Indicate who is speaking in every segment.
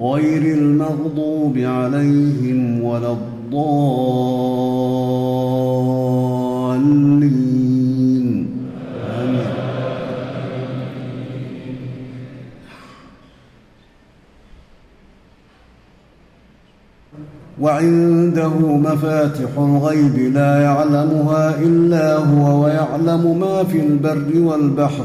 Speaker 1: غير المغضوب عليهم ولا الضالين. آمين. وعنده مفاتح الغيب لا يعلمها إلا هو ويعلم ما في البر والبحر.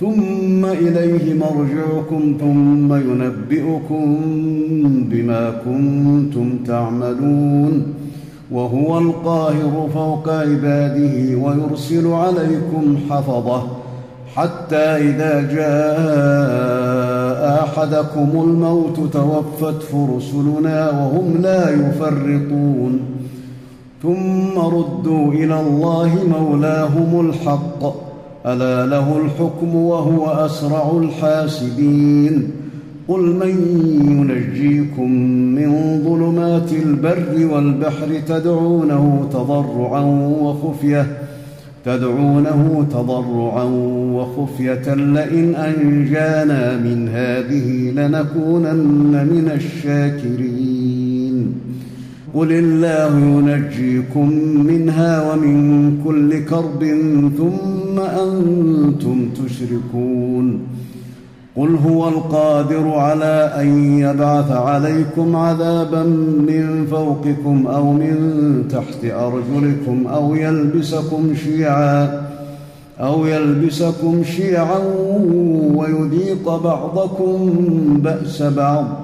Speaker 1: ثم إليه مرجعكم ثم ينبئكم بما كنتم تعملون. وهو القاهر فوق عباده ويرسل عليكم حفظه حتى إذا جاء أحدكم الموت توفته رسلنا وهم لا يفرطون. ثم ردوا إلى الله مولاهم الحق. ألا له الحكم وهو أسرع الحاسبين؟ قل من ينجيكم من ظلمات البر والبحر تدعونه تضرعا وخفية تدعونه تضرعا وخفية لئن أنجانا من هذه لنكونن من الشاكرين. قل الله ينجيكم منها ومن كل كرب ثم أنتم تشركون قل هو القادر على ان يبعث عليكم عذابا من فوقكم أو من تحت ارجلكم أو يلبسكم شيعا أو يلبسكم شيعا ويذيق بعضكم باس بعض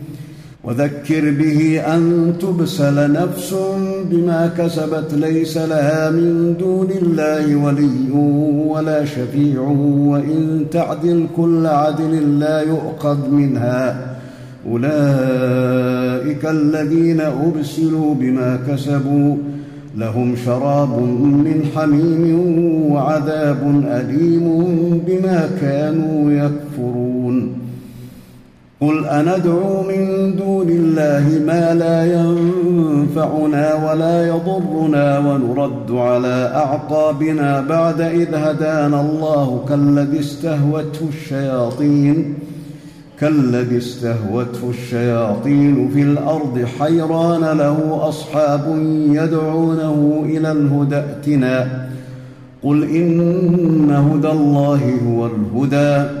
Speaker 1: وذكر به أن تبسل نفس بما كسبت ليس لها من دون الله ولي ولا شفيع وإن تعدل كل عدل لا يؤخذ منها. أولئك الذين أبسلوا بما كسبوا لهم شراب من حميم وعذاب أليم بما كانوا يكفرون. قل أندعو من دون الله ما لا ينفعنا ولا يضرنا ونرد على أعقابنا بعد إذ هدانا الله كالذي استهوته الشياطين كالذي استهوته الشياطين في الأرض حيران له أصحاب يدعونه إلى الهدى ائتنا قل إن هدى الله هو الهدى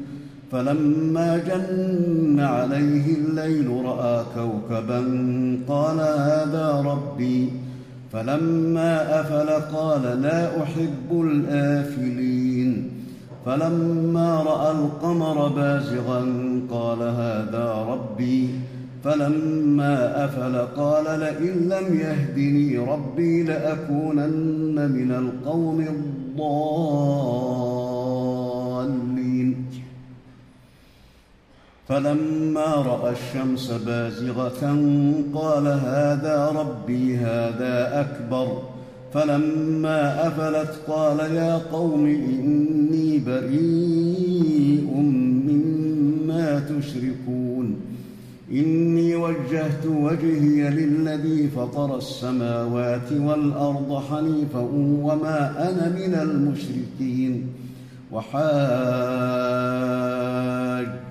Speaker 1: فلما جن عليه الليل رأى كوكبا قال هذا ربي. فلما أفل قال لا أحب الآفلين. فلما رأى القمر بازغا قال هذا ربي. فلما أفل قال لئن لم يهدني ربي لأكونن من القوم الضالين. فلما رأى الشمس بازغة قال هذا ربي هذا أكبر. فلما أفلت قال يا قوم إني بريء مما تشركون. إني وجهت وجهي للذي فطر السماوات والأرض حنيفا وما أنا من المشركين.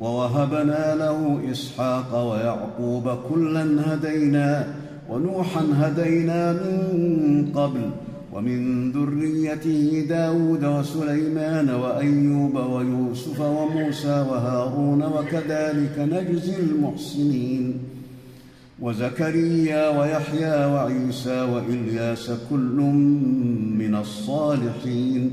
Speaker 1: ووهبنا له إسحاق ويعقوب كلا هدينا ونوحا هدينا من قبل ومن ذريته داود وسليمان وأيوب ويوسف وموسى وهارون وكذلك نجزي المحسنين وزكريا ويحيى وعيسى وإلياس كل من الصالحين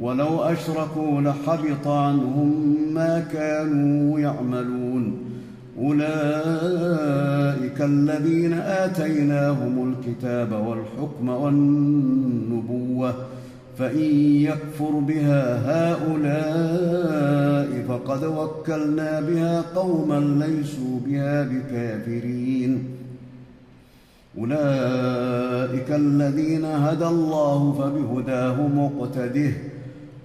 Speaker 1: ولو أشركوا لحبط عنهم ما كانوا يعملون. أولئك الذين آتيناهم الكتاب والحكم والنبوة فإن يكفر بها هؤلاء فقد وكلنا بها قوما ليسوا بها بكافرين. أولئك الذين هدى الله فبهداه مقتده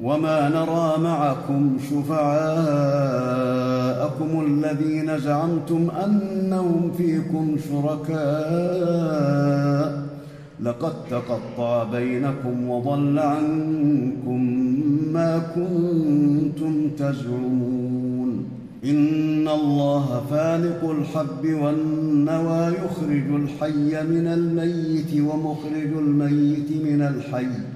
Speaker 1: وما نرى معكم شفعاءكم الذين زعمتم انهم فيكم شركاء لقد تقطع بينكم وضل عنكم ما كنتم تزعمون ان الله فالق الحب والنوى يخرج الحي من الميت ومخرج الميت من الحي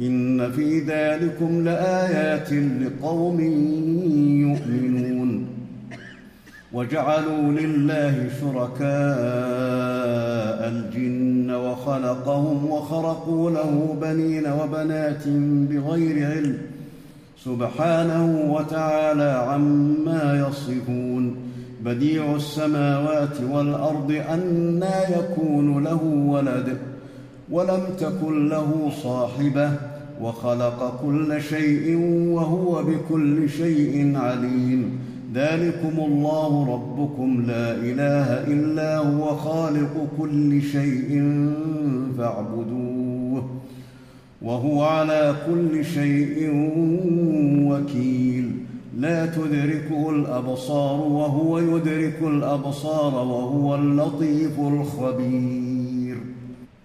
Speaker 1: إن في ذلكم لآيات لقوم يؤمنون. وجعلوا لله شركاء الجن وخلقهم وخرقوا له بنين وبنات بغير علم سبحانه وتعالى عما يصفون. بديع السماوات والأرض انى يكون له ولد ولم تكن له صاحبة. وخلق كل شيء وهو بكل شيء عليم. ذلكم الله ربكم لا إله إلا هو خالق كل شيء فاعبدوه وهو على كل شيء وكيل. لا تدركه الأبصار وهو يدرك الأبصار وهو اللطيف الخبير.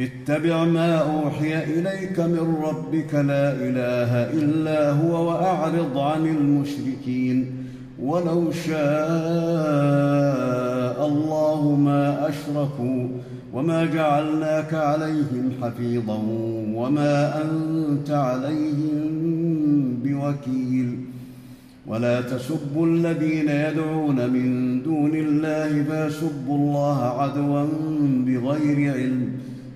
Speaker 1: اتبع ما أوحي إليك من ربك لا إله إلا هو وأعرض عن المشركين ولو شاء الله ما أشركوا وما جعلناك عليهم حفيظا وما أنت عليهم بوكيل. ولا تسبوا الذين يدعون من دون الله فيسبوا الله عدوا بغير علم.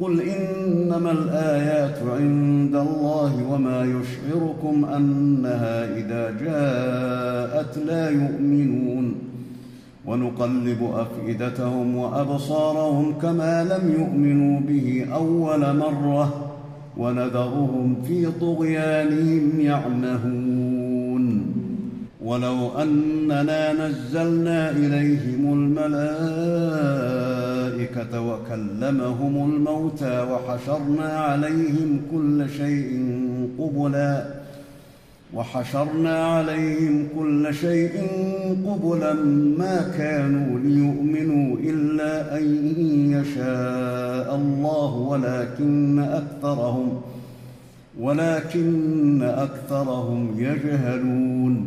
Speaker 1: قل انما الايات عند الله وما يشعركم انها اذا جاءت لا يؤمنون ونقلب افئدتهم وابصارهم كما لم يؤمنوا به اول مره ونذرهم في طغيانهم يعمهون ولو اننا نزلنا اليهم الملائكه وكلمهم الموتى وحشرنا عليهم كل شيء قبلا وحشرنا عليهم كل شيء قبلا ما كانوا ليؤمنوا إلا أن يشاء الله ولكن أكثرهم ولكن أكثرهم يجهلون.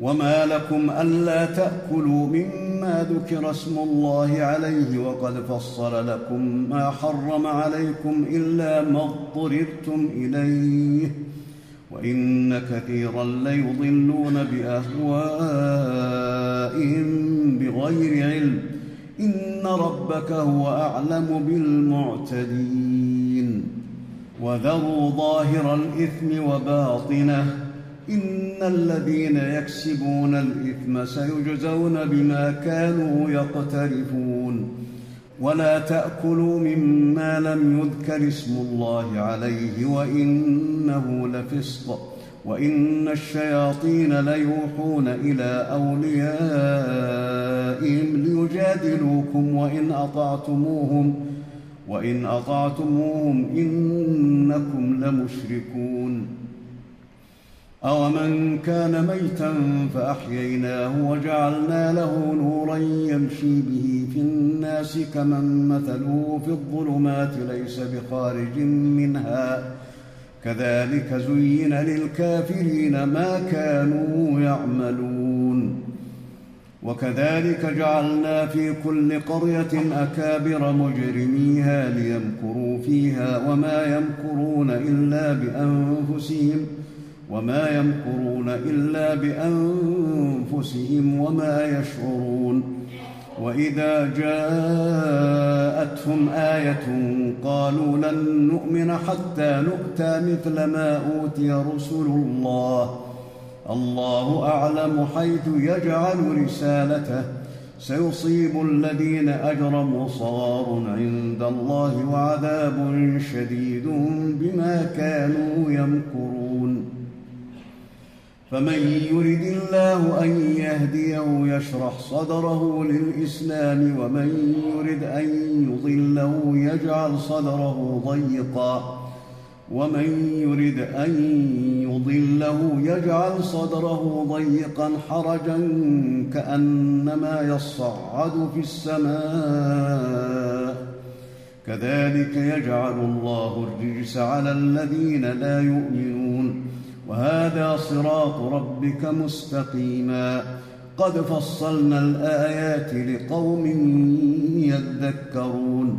Speaker 1: وما لكم ألا تأكلوا مما ذكر اسم الله عليه وقد فصل لكم ما حرم عليكم إلا ما اضطررتم إليه وإن كثيرا ليضلون بأهوائهم بغير علم إن ربك هو أعلم بالمعتدين وذروا ظاهر الإثم وباطنه إن الذين يكسبون الإثم سيجزون بما كانوا يقترفون. ولا تأكلوا مما لم يذكر اسم الله عليه وإنه لفسق وإن الشياطين ليوحون إلى أوليائهم ليجادلوكم وإن أطعتموهم وإن أطعتموهم إنكم لمشركون. أومن كان ميتا فأحييناه وجعلنا له نورا يمشي به في الناس كمن مثله في الظلمات ليس بخارج منها كذلك زين للكافرين ما كانوا يعملون وكذلك جعلنا في كل قرية أكابر مجرميها ليمكروا فيها وما يمكرون إلا بأنفسهم ۖ وما يمكرون إلا بأنفسهم وما يشعرون وإذا جاءتهم آية قالوا لن نؤمن حتى نؤتى مثل ما أوتي رسل الله. الله أعلم حيث يجعل رسالته. سيصيب الذين أجرموا صغار عند الله وعذاب شديد بما كانوا يمكرون. فمن يرد الله أن يهديه يشرح صدره للإسلام ومن يرد أن يضله يجعل صدره ضيقا ومن يرد أن يضله يجعل صدره ضيقا حرجا كأنما يصعد في السماء. كذلك يجعل الله الرجس على الذين لا يؤمنون. وهذا صراط ربك مستقيما. قد فصلنا الآيات لقوم يذكرون.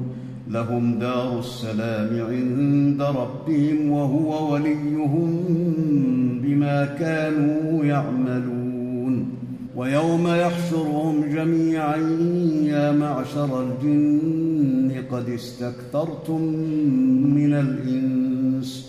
Speaker 1: لهم دار السلام عند ربهم وهو وليهم بما كانوا يعملون. ويوم يحشرهم جميعا يا معشر الجن قد استكثرتم من الإنس.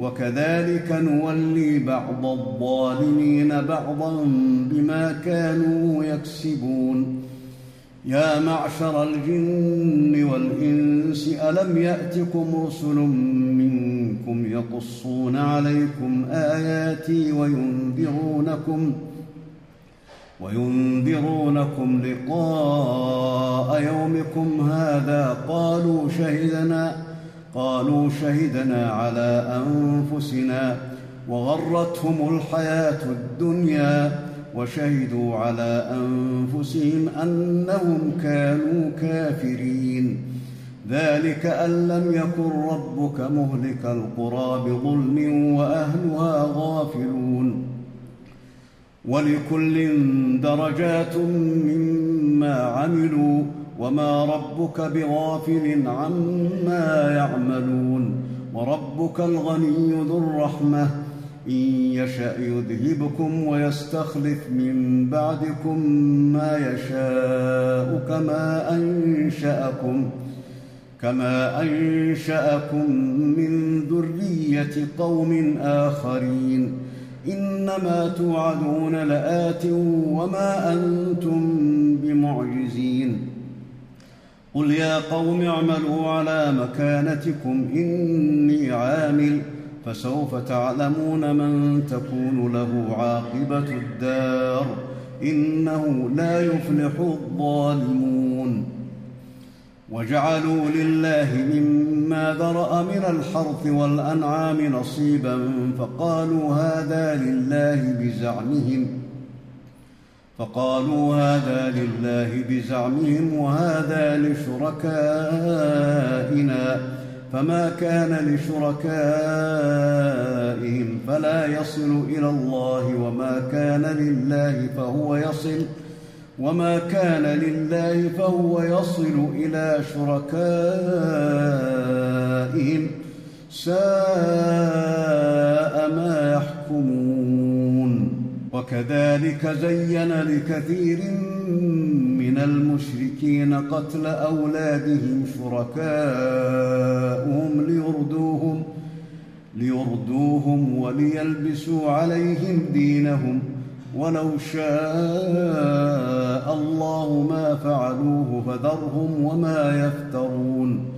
Speaker 1: وكذلك نولي بعض الظالمين بعضا بما كانوا يكسبون. يا معشر الجن والإنس ألم يأتكم رسل منكم يقصون عليكم آياتي وينذرونكم وينذرونكم لقاء يومكم هذا؟ قالوا شهدنا قالوا شهدنا على أنفسنا وغرتهم الحياة الدنيا وشهدوا على أنفسهم أنهم كانوا كافرين. ذلك أن لم يكن ربك مهلك القرى بظلم وأهلها غافلون. ولكل درجات مما عملوا وما ربك بغافل عما يعملون وربك الغني ذو الرحمة. إن يشأ يذهبكم ويستخلف من بعدكم ما يشاء كما أنشأكم كما أنشأكم من ذرية قوم آخرين. إنما توعدون لآت وما أنتم بمعجزين. قل يا قوم اعملوا على مكانتكم اني عامل فسوف تعلمون من تكون له عاقبه الدار انه لا يفلح الظالمون. وجعلوا لله مما ذرا من الحرث والانعام نصيبا فقالوا هذا لله بزعمهم فقالوا هذا لله بزعمهم وهذا لشركائنا فما كان لشركائهم فلا يصل إلى الله وما كان لله فهو يصل وما كان لله فهو يصل إلى شركائهم ساء ما يحكمون وكذلك زين لكثير من المشركين قتل أولادهم شركاءهم ليردوهم ليردوهم وليلبسوا عليهم دينهم. ولو شاء الله ما فعلوه فذرهم وما يفترون.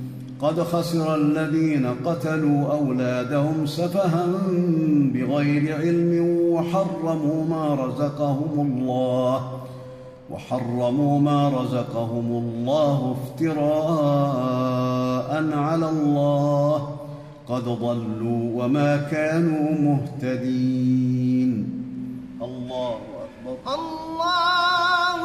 Speaker 1: قد خسر الذين قتلوا أولادهم سفها بغير علم وحرموا ما رزقهم الله وحرموا ما رزقهم الله افتراء على الله قد ضلوا وما كانوا مهتدين. الله أكبر.
Speaker 2: الله